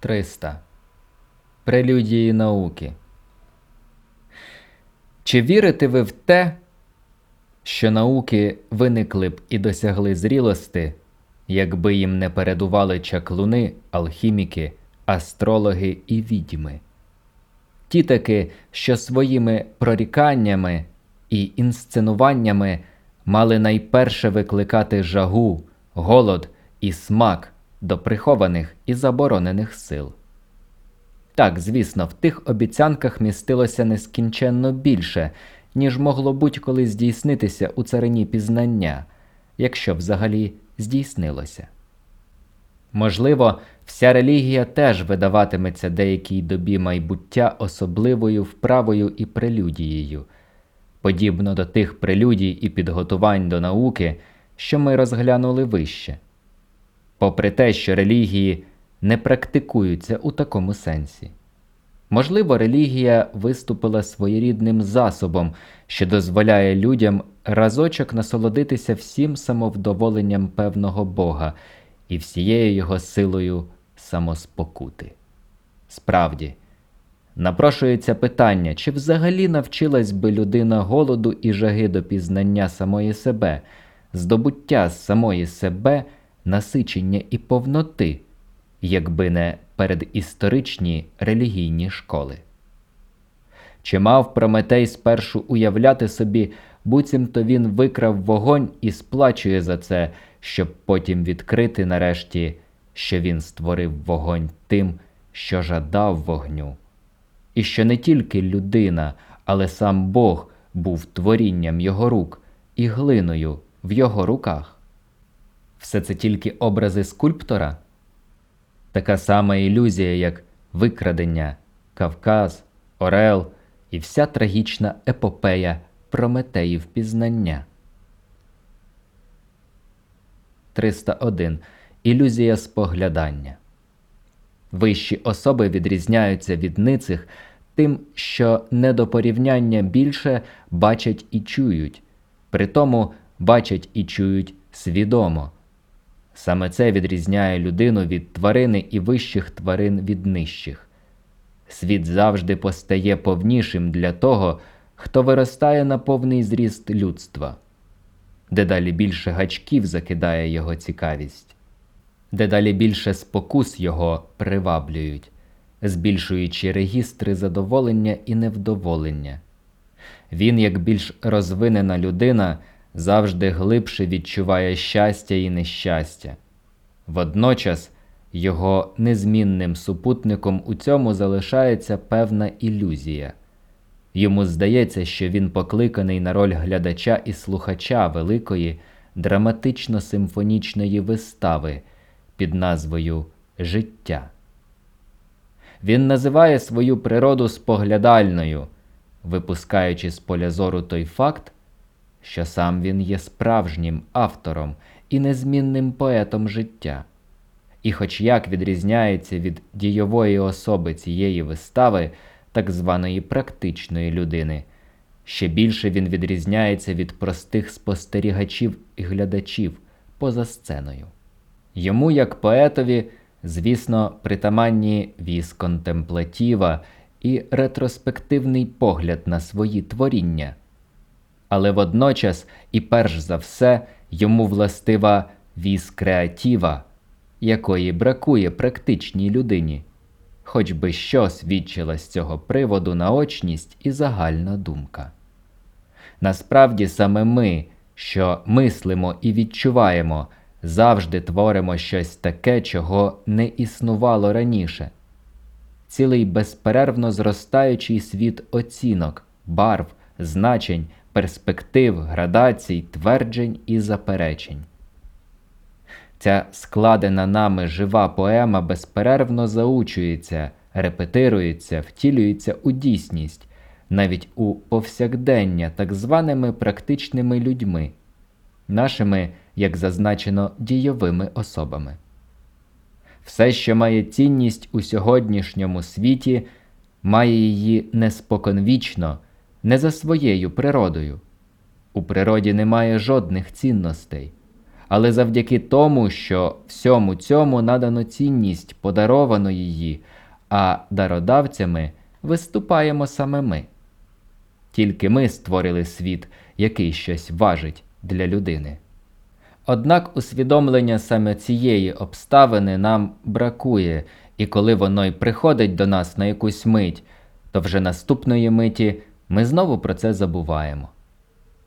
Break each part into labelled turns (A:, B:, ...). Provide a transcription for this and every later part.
A: 300. Прелюдії науки. Чи вірите ви в те, що науки виникли б і досягли зрілости, якби їм не передували чаклуни, алхіміки, астрологи і відьми? Ті таки, що своїми проріканнями і інсценуваннями мали найперше викликати жагу, голод і смак до прихованих і заборонених сил. Так, звісно, в тих обіцянках містилося нескінченно більше, ніж могло будь-коли здійснитися у царині пізнання, якщо взагалі здійснилося. Можливо, вся релігія теж видаватиметься деякій добі майбуття особливою вправою і прелюдією, подібно до тих прелюдій і підготувань до науки, що ми розглянули вище. Попри те, що релігії не практикуються у такому сенсі. Можливо, релігія виступила своєрідним засобом, що дозволяє людям разочок насолодитися всім самовдоволенням певного Бога і всією його силою самоспокути. Справді, напрошується питання, чи взагалі навчилась би людина голоду і жаги до пізнання самої себе, здобуття самої себе, насичення і повноти, якби не передісторичні релігійні школи. Чи мав Прометей спершу уявляти собі, буцімто він викрав вогонь і сплачує за це, щоб потім відкрити нарешті, що він створив вогонь тим, що жадав вогню, і що не тільки людина, але сам Бог був творінням його рук і глиною в його руках? Все це тільки образи скульптора? Така сама ілюзія, як викрадення, Кавказ, Орел і вся трагічна епопея Прометеїв пізнання. 301. Ілюзія споглядання. Вищі особи відрізняються від ницих тим, що не до порівняння більше бачать і чують, при тому бачать і чують свідомо. Саме це відрізняє людину від тварини і вищих тварин від нижчих. Світ завжди постає повнішим для того, хто виростає на повний зріст людства, дедалі більше гачків закидає його цікавість, дедалі більше спокус його приваблюють, збільшуючи регістри задоволення і невдоволення. Він, як більш розвинена людина, завжди глибше відчуває щастя і нещастя. Водночас його незмінним супутником у цьому залишається певна ілюзія. Йому здається, що він покликаний на роль глядача і слухача великої драматично-симфонічної вистави під назвою Життя. Він називає свою природу споглядальною, випускаючи з поля зору той факт, що сам він є справжнім автором і незмінним поетом життя. І, хоч як відрізняється від дійової особи цієї вистави, так званої практичної людини, ще більше він відрізняється від простих спостерігачів і глядачів поза сценою. Йому, як поетові, звісно, притаманні віз контемплатіва і ретроспективний погляд на свої творіння але водночас і перш за все йому властива віз креатіва, якої бракує практичній людині, хоч би що свідчила з цього приводу наочність і загальна думка. Насправді саме ми, що мислимо і відчуваємо, завжди творимо щось таке, чого не існувало раніше. Цілий безперервно зростаючий світ оцінок, барв, значень перспектив, градацій, тверджень і заперечень. Ця складена нами жива поема безперервно заучується, репетирується, втілюється у дійсність, навіть у повсякдення так званими практичними людьми, нашими, як зазначено, дійовими особами. Все, що має цінність у сьогоднішньому світі, має її неспоконвічно не за своєю природою. У природі немає жодних цінностей, але завдяки тому, що всьому цьому надано цінність подаровано її, а дародавцями виступаємо саме ми. Тільки ми створили світ, який щось важить для людини. Однак усвідомлення саме цієї обставини нам бракує, і коли воно й приходить до нас на якусь мить, то вже наступної миті ми знову про це забуваємо.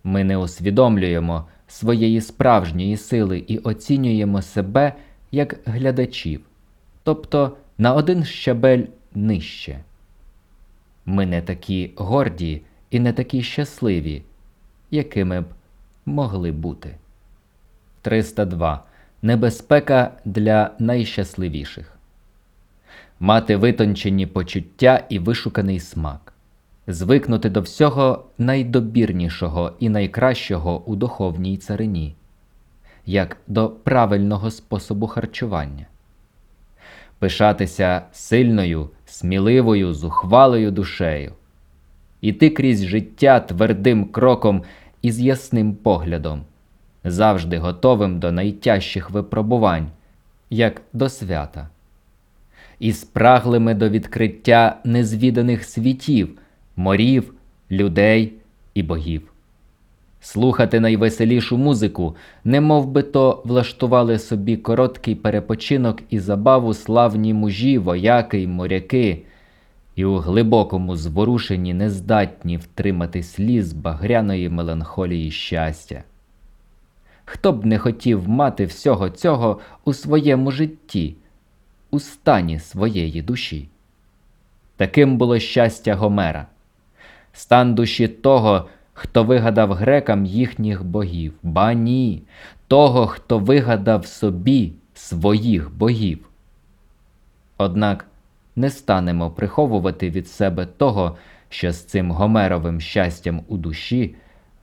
A: Ми не усвідомлюємо своєї справжньої сили і оцінюємо себе як глядачів, тобто на один щабель нижче. Ми не такі горді і не такі щасливі, якими б могли бути. 302. Небезпека для найщасливіших мати витончені почуття і вишуканий смак, звикнути до всього найдобірнішого і найкращого у духовній царині, як до правильного способу харчування, пишатися сильною, сміливою, зухвалою душею, іти крізь життя твердим кроком і з ясним поглядом, завжди готовим до найтяжчих випробувань, як до свята. І спраглими до відкриття незвіданих світів, морів, людей і богів. Слухати найвеселішу музику, не мов би то влаштували собі короткий перепочинок і забаву славні мужі, вояки й моряки, і у глибокому зворушенні нездатні втримати сліз багряної меланхолії щастя. Хто б не хотів мати всього цього у своєму житті, у стані своєї душі. Таким було щастя Гомера, стан душі того, хто вигадав грекам їхніх богів, ба ні, того, хто вигадав собі своїх богів. Однак не станемо приховувати від себе того, що з цим Гомеровим щастям у душі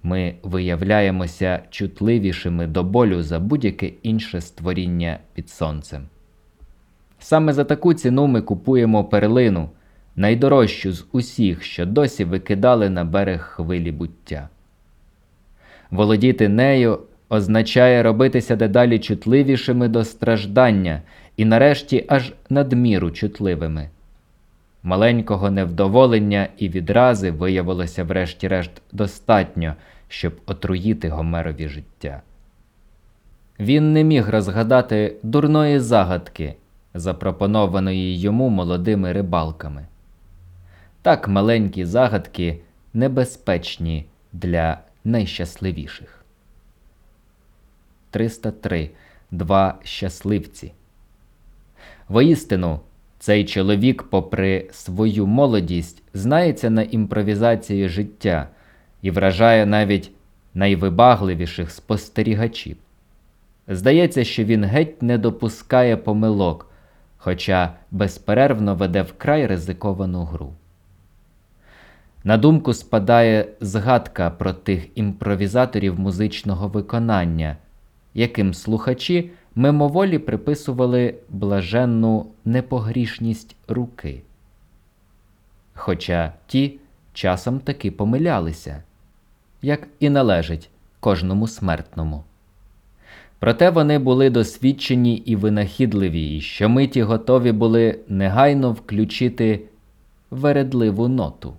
A: ми виявляємося чутливішими до болю за будь-яке інше створіння під сонцем. Саме за таку ціну ми купуємо перлину, найдорожчу з усіх, що досі викидали на берег хвилі буття. Володіти нею означає робитися дедалі чутливішими до страждання і нарешті аж надміру чутливими. Маленького невдоволення і відрази виявилося врешті-решт достатньо, щоб отруїти Гомерові життя. Він не міг розгадати дурної загадки запропонованої йому молодими рибалками. Так маленькі загадки небезпечні для найщасливіших. 303. Два щасливці. Воістину, цей чоловік, попри свою молодість, знається на імпровізації життя і вражає навіть найвибагливіших спостерігачів. Здається, що він геть не допускає помилок, хоча безперервно веде вкрай ризиковану гру. На думку спадає згадка про тих імпровізаторів музичного виконання, яким слухачі мимоволі приписували блаженну непогрішність руки. Хоча ті часом таки помилялися, як і належить кожному смертному. Проте вони були досвідчені і винахідливі, і щомиті готові були негайно включити вередливу ноту,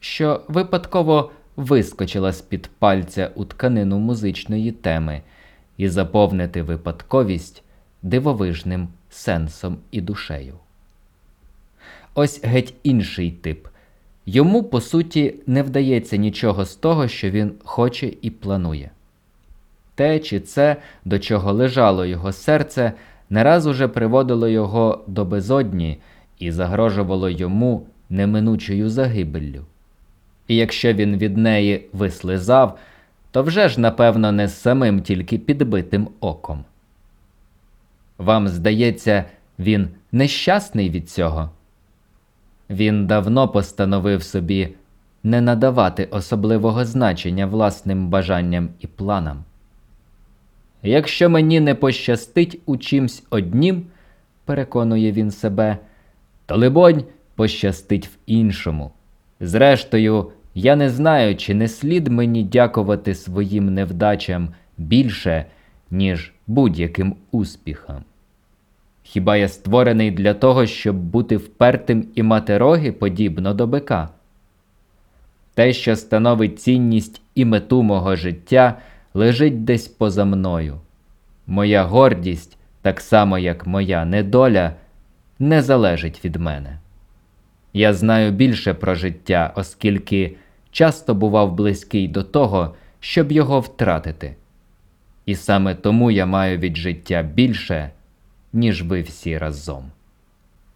A: що випадково вискочила з під пальця у тканину музичної теми і заповнити випадковість дивовижним сенсом і душею. Ось геть інший тип. Йому, по суті, не вдається нічого з того, що він хоче і планує те чи це, до чого лежало його серце, не раз уже приводило його до безодні і загрожувало йому неминучою загибеллю. І якщо він від неї вислизав, то вже ж, напевно, не з самим тільки підбитим оком. Вам здається, він нещасний від цього? Він давно постановив собі не надавати особливого значення власним бажанням і планам. Якщо мені не пощастить у чимсь однім, переконує він себе, то, либонь, пощастить в іншому. Зрештою, я не знаю, чи не слід мені дякувати своїм невдачам більше, ніж будь-яким успіхам. Хіба я створений для того, щоб бути впертим і мати роги подібно до бика? Те, що становить цінність і мету мого життя, лежить десь поза мною. Моя гордість, так само як моя недоля, не залежить від мене. Я знаю більше про життя, оскільки часто бував близький до того, щоб його втратити. І саме тому я маю від життя більше, ніж ви всі разом.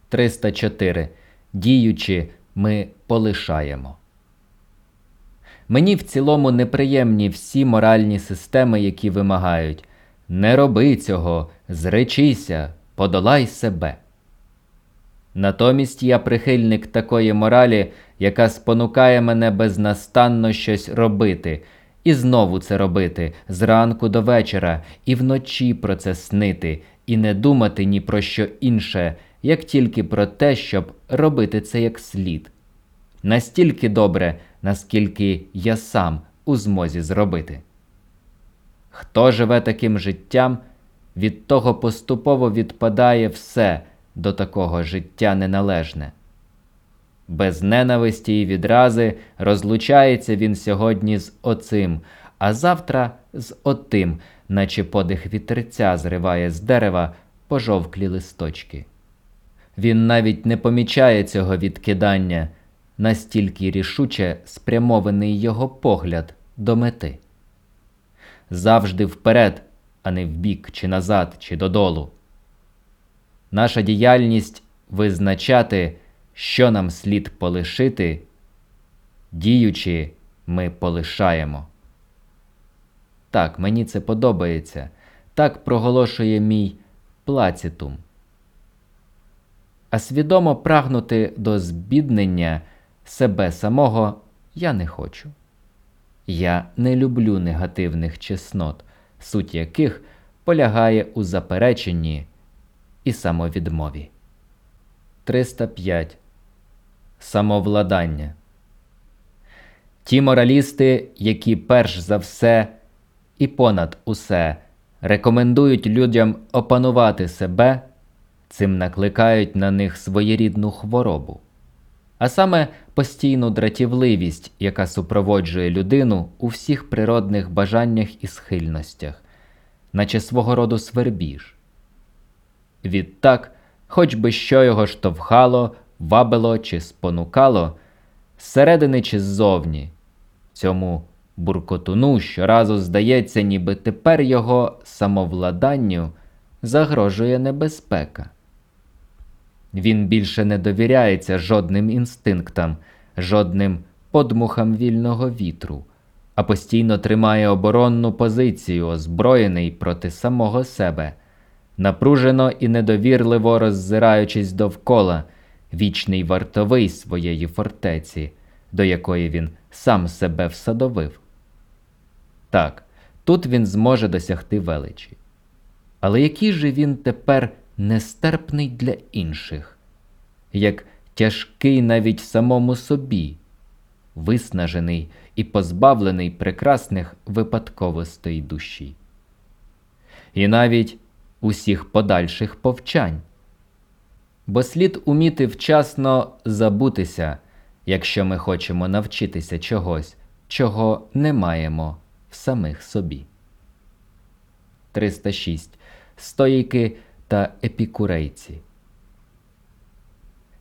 A: 304. Діючи, ми полишаємо. Мені в цілому неприємні всі моральні системи, які вимагають не роби цього, зречися, подолай себе. Натомість я прихильник такої моралі, яка спонукає мене безнастанно щось робити, і знову це робити зранку до вечора, і вночі про це снити, і не думати ні про що інше, як тільки про те, щоб робити це як слід. Настільки добре, наскільки я сам у змозі зробити. Хто живе таким життям, від того поступово відпадає все до такого життя неналежне. Без ненависті і відрази розлучається він сьогодні з оцим, а завтра з отим, наче подих вітерця зриває з дерева пожовклі листочки. Він навіть не помічає цього відкидання, настільки рішуче спрямований його погляд до мети. Завжди вперед, а не вбік, чи назад, чи додолу. Наша діяльність визначати, що нам слід полишити, діючи, ми полишаємо. Так, мені це подобається, так проголошує мій плацітум. А свідомо прагнути до збіднення себе самого я не хочу. Я не люблю негативних чеснот, суть яких полягає у запереченні і самовідмові. 305. Самовладання. Ті моралісти, які перш за все і понад усе рекомендують людям опанувати себе, цим накликають на них своєрідну хворобу, а саме постійну дратівливість, яка супроводжує людину у всіх природних бажаннях і схильностях, наче свого роду свербіж. Відтак, хоч би що його штовхало, вабило чи спонукало, зсередини чи ззовні, цьому буркотуну щоразу здається, ніби тепер його самовладанню загрожує небезпека. Він більше не довіряється жодним інстинктам, жодним подмухам вільного вітру, а постійно тримає оборонну позицію, озброєний проти самого себе напружено і недовірливо роззираючись довкола, вічний вартовий своєї фортеці, до якої він сам себе всадовив. Так, тут він зможе досягти величі. Але який же він тепер нестерпний для інших, як тяжкий навіть самому собі, виснажений і позбавлений прекрасних випадковостей душі. І навіть усіх подальших повчань. Бо слід уміти вчасно забутися, якщо ми хочемо навчитися чогось, чого не маємо в самих собі. 306. Стоїки та епікурейці.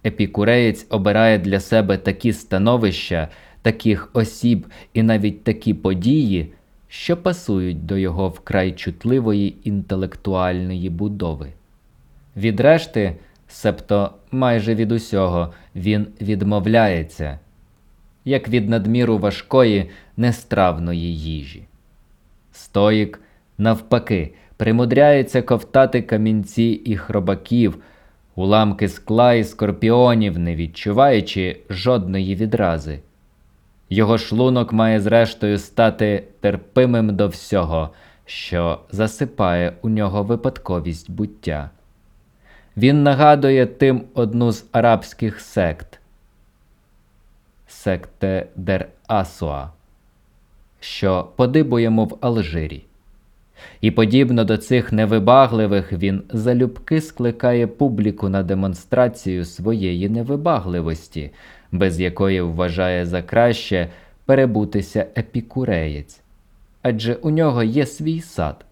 A: Епікуреєць обирає для себе такі становища, таких осіб і навіть такі події, що пасують до його вкрай чутливої інтелектуальної будови. Від решти, себто майже від усього, він відмовляється, як від надміру важкої, нестравної їжі. Стоїк, навпаки, примудряється ковтати камінці і хробаків, уламки скла і скорпіонів, не відчуваючи жодної відрази. Його шлунок має зрештою стати терпимим до всього, що засипає у нього випадковість буття. Він нагадує тим одну з арабських сект секте Дер Асуа, що подибуємо в Алжирі. І подібно до цих невибагливих він залюбки скликає публіку на демонстрацію своєї невибагливості, без якої вважає за краще перебутися епікуреєць, адже у нього є свій сад.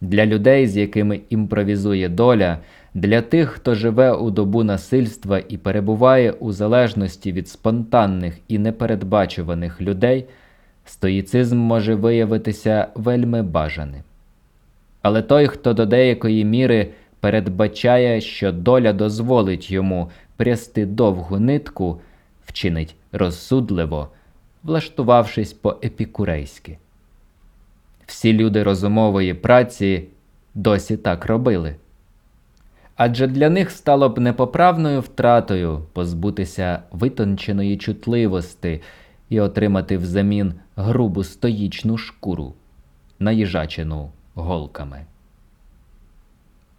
A: Для людей, з якими імпровізує доля, для тих, хто живе у добу насильства і перебуває у залежності від спонтанних і непередбачуваних людей, стоїцизм може виявитися вельми бажаним. Але той, хто до деякої міри передбачає, що доля дозволить йому прясти довгу нитку, вчинить розсудливо, влаштувавшись по епікурейськи. Всі люди розумової праці досі так робили. Адже для них стало б непоправною втратою позбутися витонченої чутливості і отримати взамін грубу стоїчну шкуру, наїжачену голками.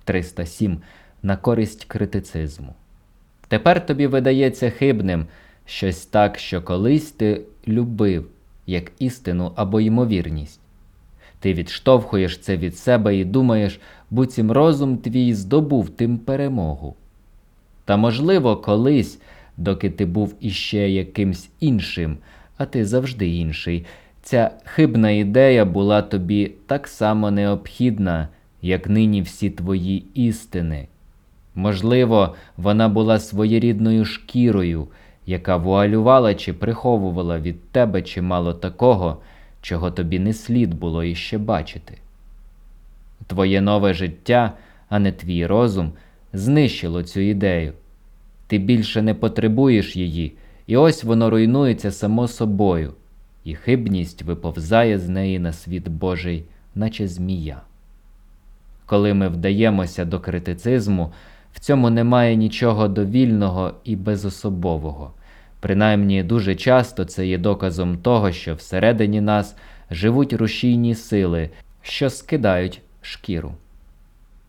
A: 307. На користь критицизму. Тепер тобі видається хибним щось так, що колись ти любив, як істину або ймовірність. Ти відштовхуєш це від себе і думаєш, буцім розум твій здобув тим перемогу. Та, можливо, колись, доки ти був іще якимсь іншим, а ти завжди інший, ця хибна ідея була тобі так само необхідна, як нині всі твої істини. Можливо, вона була своєрідною шкірою, яка вуалювала чи приховувала від тебе чимало такого, чого тобі не слід було іще бачити. Твоє нове життя, а не твій розум, знищило цю ідею. Ти більше не потребуєш її, і ось воно руйнується само собою, і хибність виповзає з неї на світ Божий, наче змія. Коли ми вдаємося до критицизму, в цьому немає нічого довільного і безособового. Принаймні дуже часто це є доказом того, що всередині нас живуть рушійні сили, що скидають шкіру.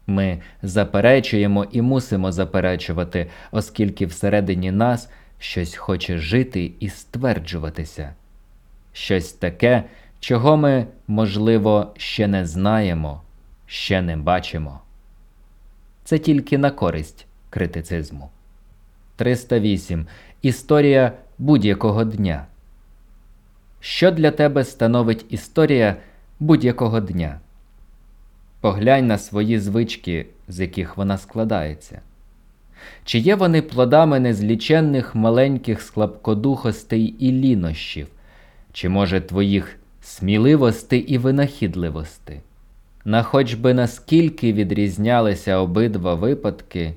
A: Ми заперечуємо і мусимо заперечувати, оскільки всередині нас щось хоче жити і стверджуватися, щось таке, чого ми, можливо, ще не знаємо, ще не бачимо. Це тільки на користь критицизму. 308. Історія будь-якого дня. Що для тебе становить історія будь-якого дня? Поглянь на свої звички, з яких вона складається. Чи є вони плодами незліченних маленьких слабкодухостей і лінощів, чи, може, твоїх сміливостей і винахідливостей? На хоч би наскільки відрізнялися обидва випадки,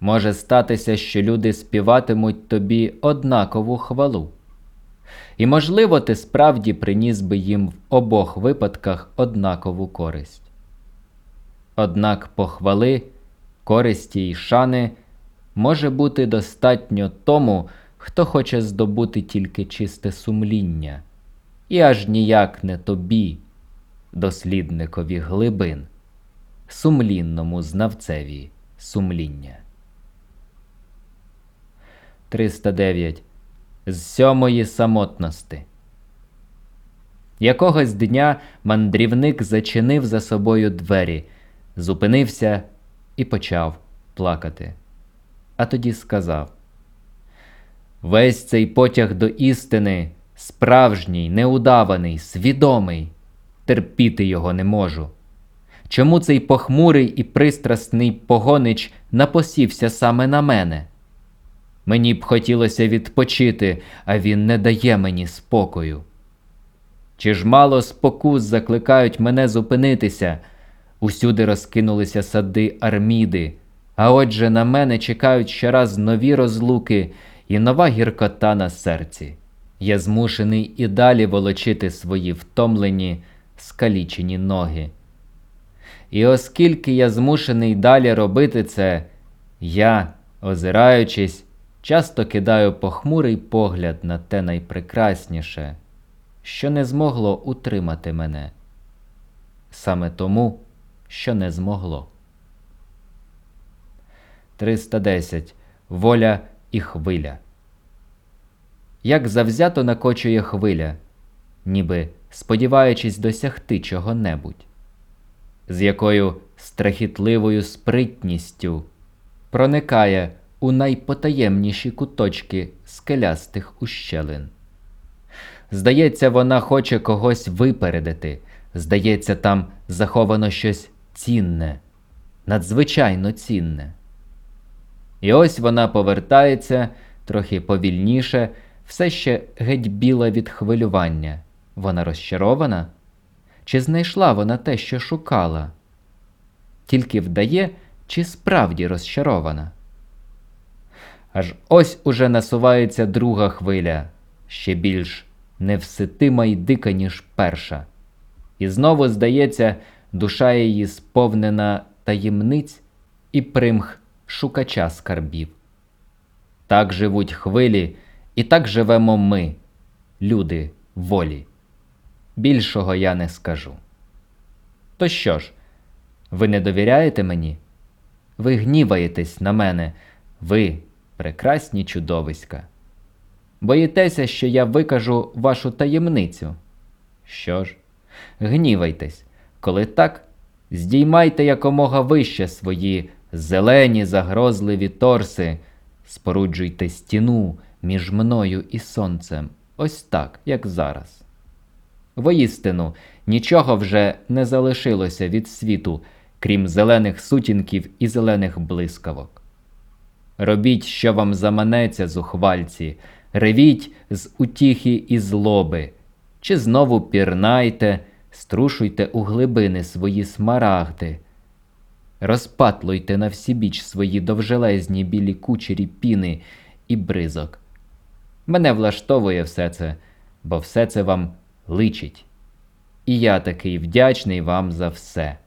A: може статися, що люди співатимуть тобі однакову хвалу. І, можливо, ти справді приніс би їм в обох випадках однакову користь. Однак похвали, користі й шани може бути достатньо тому, хто хоче здобути тільки чисте сумління, і аж ніяк не тобі, дослідникові глибин, сумлінному знавцеві сумління. 309. З сьомої самотності. Якогось дня мандрівник зачинив за собою двері, зупинився і почав плакати. А тоді сказав: Весь цей потяг до істини справжній, неудаваний, свідомий, терпіти його не можу. Чому цей похмурий і пристрасний погонич напосівся саме на мене? Мені б хотілося відпочити, а він не дає мені спокою. Чи ж мало спокус закликають мене зупинитися? Усюди розкинулися сади арміди, а отже на мене чекають щораз нові розлуки і нова гіркота на серці. Я змушений і далі волочити свої втомлені, скалічені ноги. І оскільки я змушений далі робити це, я, озираючись, часто кидаю похмурий погляд на те найпрекрасніше, що не змогло утримати мене, саме тому, що не змогло. 310. Воля і хвиля. Як завзято накочує хвиля, ніби сподіваючись досягти чого-небудь, з якою страхітливою спритністю проникає у найпотаємніші куточки скелястих ущелин. Здається, вона хоче когось випередити. Здається, там заховано щось цінне, надзвичайно цінне. І ось вона повертається трохи повільніше, все ще геть біла від хвилювання. Вона розчарована? Чи знайшла вона те, що шукала? Тільки вдає, чи справді розчарована? Аж ось уже насувається друга хвиля, ще більш невситима й дика, ніж перша. І знову, здається, душа її сповнена таємниць і примх шукача скарбів. Так живуть хвилі, і так живемо ми, люди волі. Більшого я не скажу. То що ж, ви не довіряєте мені? Ви гніваєтесь на мене, ви прекрасні чудовиська. Боїтеся, що я викажу вашу таємницю. Що ж, гнівайтесь, коли так, здіймайте якомога вище свої зелені загрозливі торси, споруджуйте стіну між мною і сонцем, ось так, як зараз. Воістину, нічого вже не залишилося від світу, крім зелених сутінків і зелених блискавок. Робіть, що вам заманеться, зухвальці, ревіть з утіхи і злоби, чи знову пірнайте, струшуйте у глибини свої смарагди, розпатлуйте на всі біч свої довжелезні білі кучері піни і бризок. Мене влаштовує все це, бо все це вам личить. І я такий вдячний вам за все.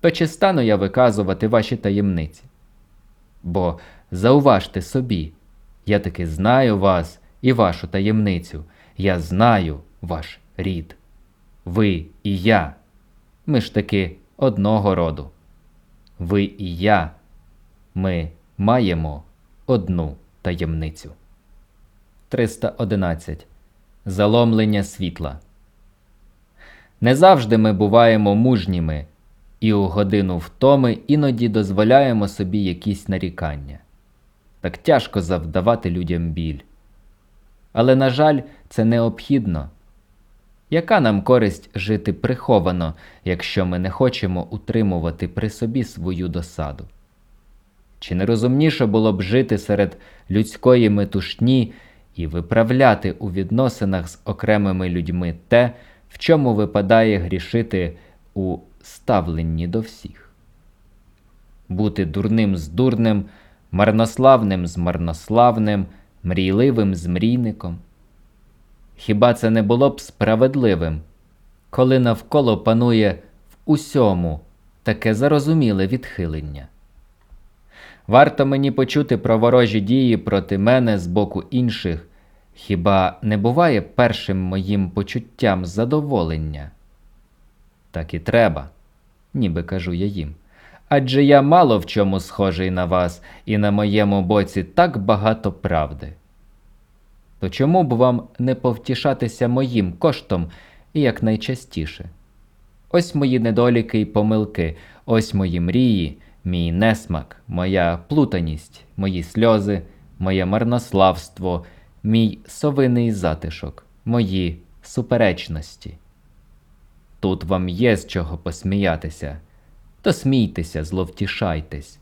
A: То чи стану я виказувати ваші таємниці? Бо зауважте собі, я таки знаю вас і вашу таємницю, я знаю ваш рід. Ви і я. Ми ж таки одного роду. Ви і я. Ми маємо одну таємницю. 311. Заломлення світла. Не завжди ми буваємо мужніми, і у годину втоми іноді дозволяємо собі якісь нарікання. Так тяжко завдавати людям біль. Але, на жаль, це необхідно. Яка нам користь жити приховано, якщо ми не хочемо утримувати при собі свою досаду? Чи не розумніше було б жити серед людської метушні і виправляти у відносинах з окремими людьми те, в чому випадає грішити у ставленні до всіх? Бути дурним з дурним, марнославним з марнославним, мрійливим з мрійником? Хіба це не було б справедливим, коли навколо панує в усьому таке зарозуміле відхилення? Варто мені почути про ворожі дії проти мене з боку інших, хіба не буває першим моїм почуттям задоволення? Так і треба, ніби кажу я їм. Адже я мало в чому схожий на вас, і на моєму боці так багато правди. То чому б вам не повтішатися моїм коштом і якнайчастіше? Ось мої недоліки й помилки, ось мої мрії, мій несмак, моя плутаність, мої сльози, моє марнославство, мій совиний затишок, мої суперечності. Тут вам є з чого посміятися, то смійтеся, зловтішайтесь.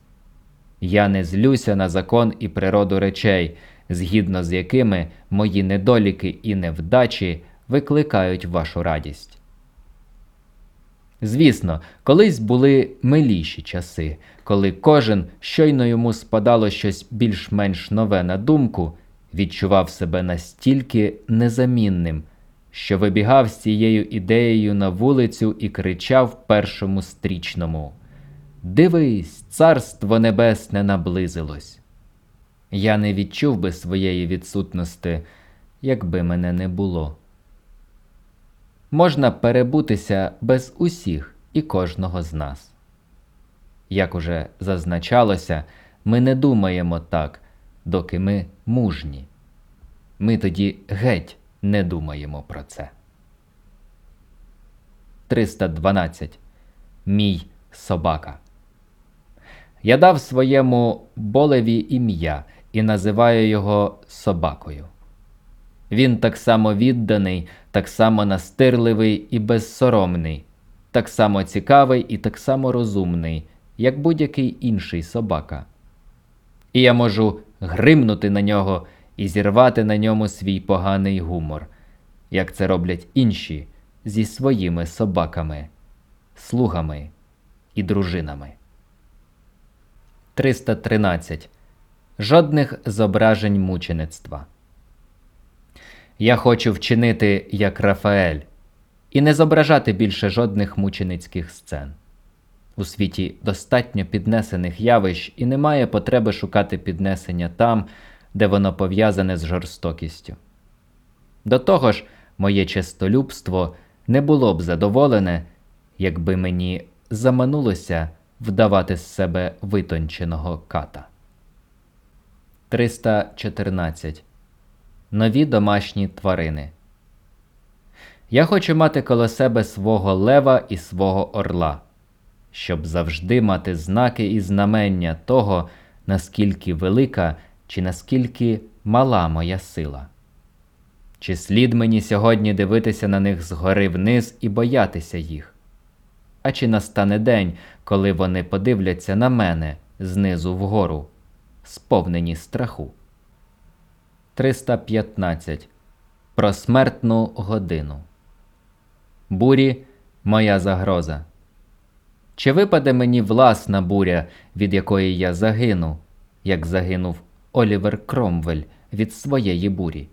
A: Я не злюся на закон і природу речей, згідно з якими мої недоліки і невдачі викликають вашу радість. Звісно, колись були миліші часи, коли кожен, щойно йому спадало щось більш-менш нове на думку, відчував себе настільки незамінним, що вибігав з цією ідеєю на вулицю і кричав першому стрічному Дивись, царство небесне наблизилось. Я не відчув би своєї відсутності, якби мене не було. Можна перебутися без усіх і кожного з нас. Як уже зазначалося, ми не думаємо так, доки ми мужні. Ми тоді геть не думаємо про це. 312. Мій собака. Я дав своєму болеві ім'я і називаю його собакою. Він так само відданий, так само настирливий і безсоромний, так само цікавий і так само розумний, як будь-який інший собака. І я можу гримнути на нього і зірвати на ньому свій поганий гумор, як це роблять інші зі своїми собаками, слугами і дружинами. 313. Жодних зображень мучеництва. Я хочу вчинити як Рафаель і не зображати більше жодних мученицьких сцен. У світі достатньо піднесених явищ і немає потреби шукати піднесення там, де воно пов'язане з жорстокістю. До того ж, моє честолюбство не було б задоволене, якби мені заманулося вдавати з себе витонченого ката. 314. Нові домашні тварини. Я хочу мати коло себе свого лева і свого орла, щоб завжди мати знаки і знамення того, наскільки велика чи наскільки мала моя сила. Чи слід мені сьогодні дивитися на них згори вниз і боятися їх? А чи настане день, коли вони подивляться на мене знизу вгору, сповнені страху? 315. Про смертну годину. Бурі моя загроза. Чи випаде мені власна буря, від якої я загину, як загинув Олівер Кромвель від своєї бурі?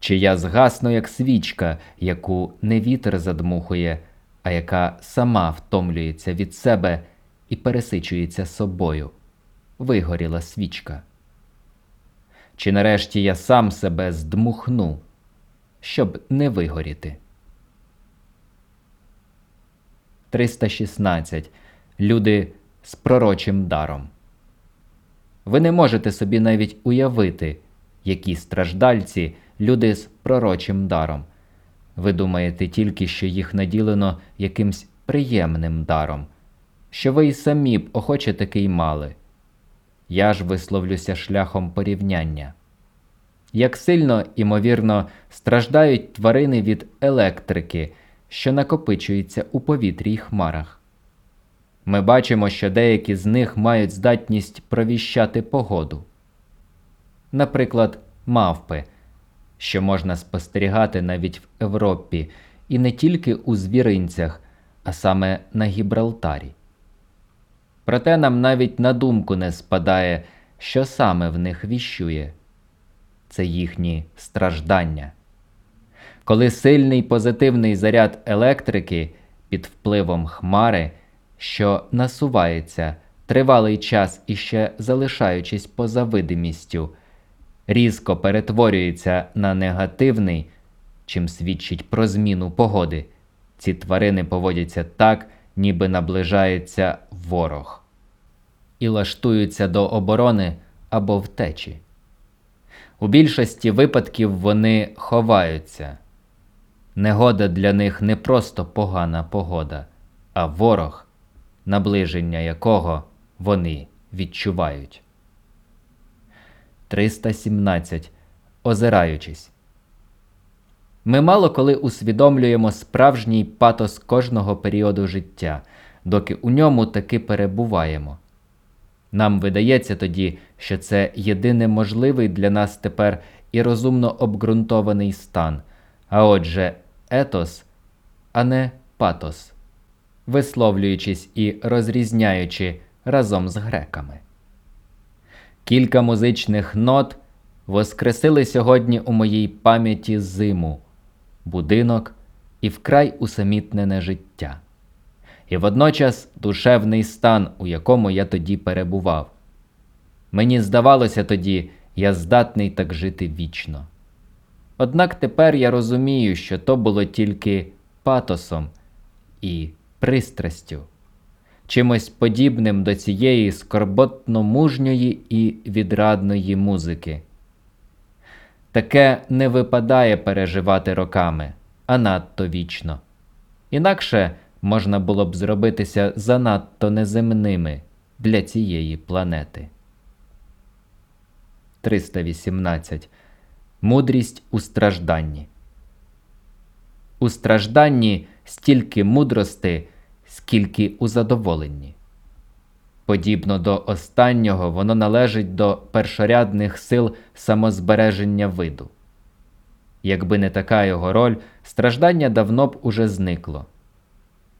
A: Чи я згасну, як свічка, яку не вітер задмухує, а яка сама втомлюється від себе і пересичується собою? Вигоріла свічка. Чи нарешті я сам себе здмухну, щоб не вигоріти? 316. Люди з пророчим даром. Ви не можете собі навіть уявити, які страждальці люди з пророчим даром. Ви думаєте тільки, що їх наділено якимсь приємним даром, що ви й самі б охоче такий мали. Я ж висловлюся шляхом порівняння. Як сильно, імовірно, страждають тварини від електрики, що накопичується у повітрі й хмарах. Ми бачимо, що деякі з них мають здатність провіщати погоду. Наприклад, мавпи, що можна спостерігати навіть в Європі, і не тільки у звіринцях, а саме на Гібралтарі. Проте нам навіть на думку не спадає, що саме в них віщує це їхні страждання. Коли сильний позитивний заряд електрики під впливом хмари, що насувається тривалий час іще залишаючись поза видимістю, різко перетворюється на негативний, чим свідчить про зміну погоди, ці тварини поводяться так, ніби наближається ворог, і лаштуються до оборони або втечі. У більшості випадків вони ховаються. Негода для них не просто погана погода, а ворог, наближення якого вони відчувають. 317. Озираючись. Ми мало коли усвідомлюємо справжній патос кожного періоду життя, доки у ньому таки перебуваємо. Нам видається тоді, що це єдине можливий для нас тепер і розумно обґрунтований стан, а отже, етос, а не патос, висловлюючись і розрізняючи разом з греками. Кілька музичних нот воскресили сьогодні у моїй пам'яті зиму, будинок і вкрай усамітнене життя, і водночас душевний стан, у якому я тоді перебував. Мені здавалося тоді, я здатний так жити вічно. Однак тепер я розумію, що то було тільки патосом і пристрастю, чимось подібним до цієї скорботно мужньої і відрадної музики. Таке не випадає переживати роками, а надто вічно. Інакше можна було б зробитися занадто неземними для цієї планети. 318. Мудрість у стражданні. У стражданні стільки мудрости, скільки у задоволенні. Подібно до останнього, воно належить до першорядних сил самозбереження виду. Якби не така його роль, страждання давно б уже зникло.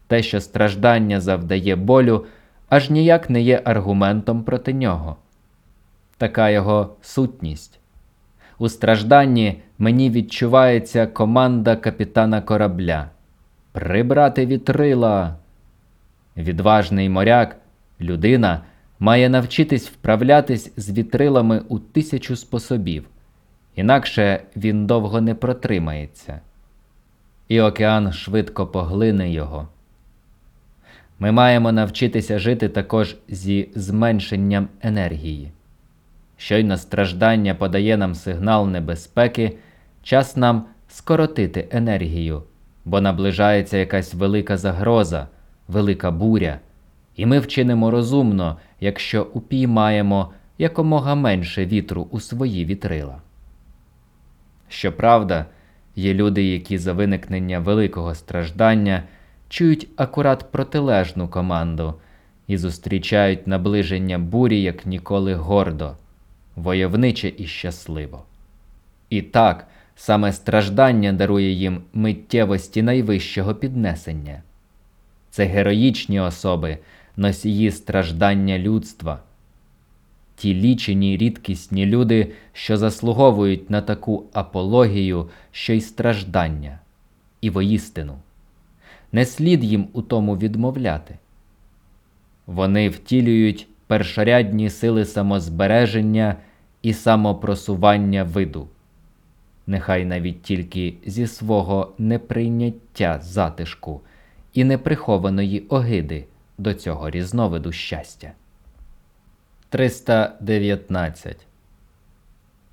A: Те, що страждання завдає болю, аж ніяк не є аргументом проти нього. Така його сутність. У стражданні мені відчувається команда капітана корабля Прибрати вітрила. Відважний моряк, людина, має навчитись вправлятись з вітрилами у тисячу способів, інакше він довго не протримається, і океан швидко поглине його. Ми маємо навчитися жити також зі зменшенням енергії. Щойно страждання подає нам сигнал небезпеки, час нам скоротити енергію, бо наближається якась велика загроза, велика буря, і ми вчинимо розумно, якщо упіймаємо якомога менше вітру у свої вітрила. Щоправда, є люди, які за виникнення великого страждання чують акурат протилежну команду і зустрічають наближення бурі як ніколи гордо войовниче і щасливо. І так, саме страждання дарує їм миттєвості найвищого піднесення. Це героїчні особи, носії страждання людства, ті лічені рідкісні люди, що заслуговують на таку апологію, що й страждання, і воїстину. Не слід їм у тому відмовляти. Вони втілюють першорядні сили самозбереження і самопросування виду, нехай навіть тільки зі свого неприйняття затишку і неприхованої огиди до цього різновиду щастя. 319.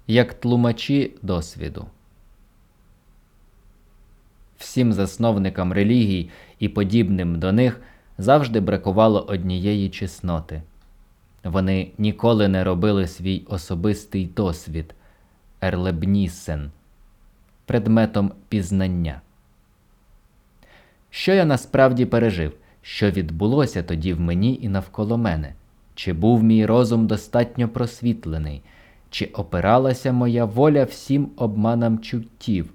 A: Як тлумачі досвіду. Всім засновникам релігій і подібним до них завжди бракувало однієї чесноти. Вони ніколи не робили свій особистий досвід Ерлебнісен предметом пізнання. Що я насправді пережив, що відбулося тоді в мені і навколо мене? Чи був мій розум достатньо просвітлений, чи опиралася моя воля всім обманам чуттів,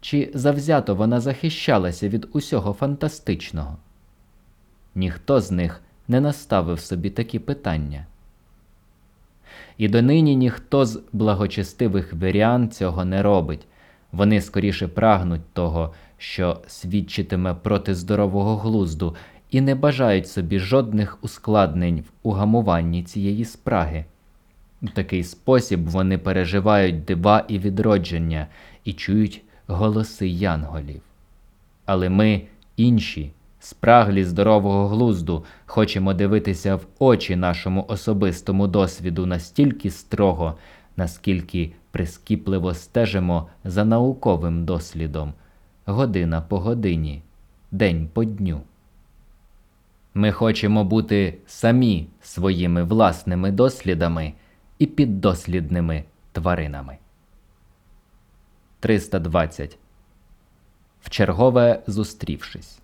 A: чи завзято вона захищалася від усього фантастичного? Ніхто з них не наставив собі такі питання. І донині ніхто з благочестивих вірян цього не робить, вони скоріше прагнуть того, що свідчитиме проти здорового глузду, і не бажають собі жодних ускладнень в угамуванні цієї спраги. В такий спосіб вони переживають дива і відродження і чують голоси янголів. Але ми інші спраглі здорового глузду, хочемо дивитися в очі нашому особистому досвіду настільки строго, наскільки прискіпливо стежимо за науковим дослідом, година по годині, день по дню. Ми хочемо бути самі своїми власними дослідами і піддослідними тваринами. 320. Вчергове зустрівшись.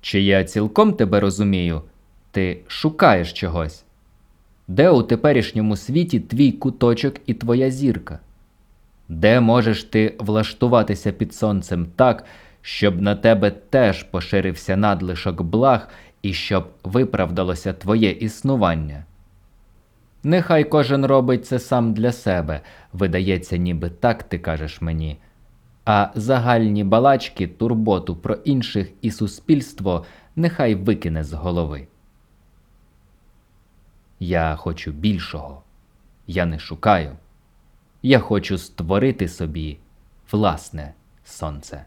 A: Чи я цілком тебе розумію, ти шукаєш чогось? Де у теперішньому світі твій куточок і твоя зірка? Де можеш ти влаштуватися під сонцем так, щоб на тебе теж поширився надлишок благ і щоб виправдалося твоє існування? Нехай кожен робить це сам для себе, видається, ніби так ти кажеш мені а загальні балачки, турботу про інших і суспільство нехай викине з голови. Я хочу більшого. Я не шукаю. Я хочу створити собі власне сонце.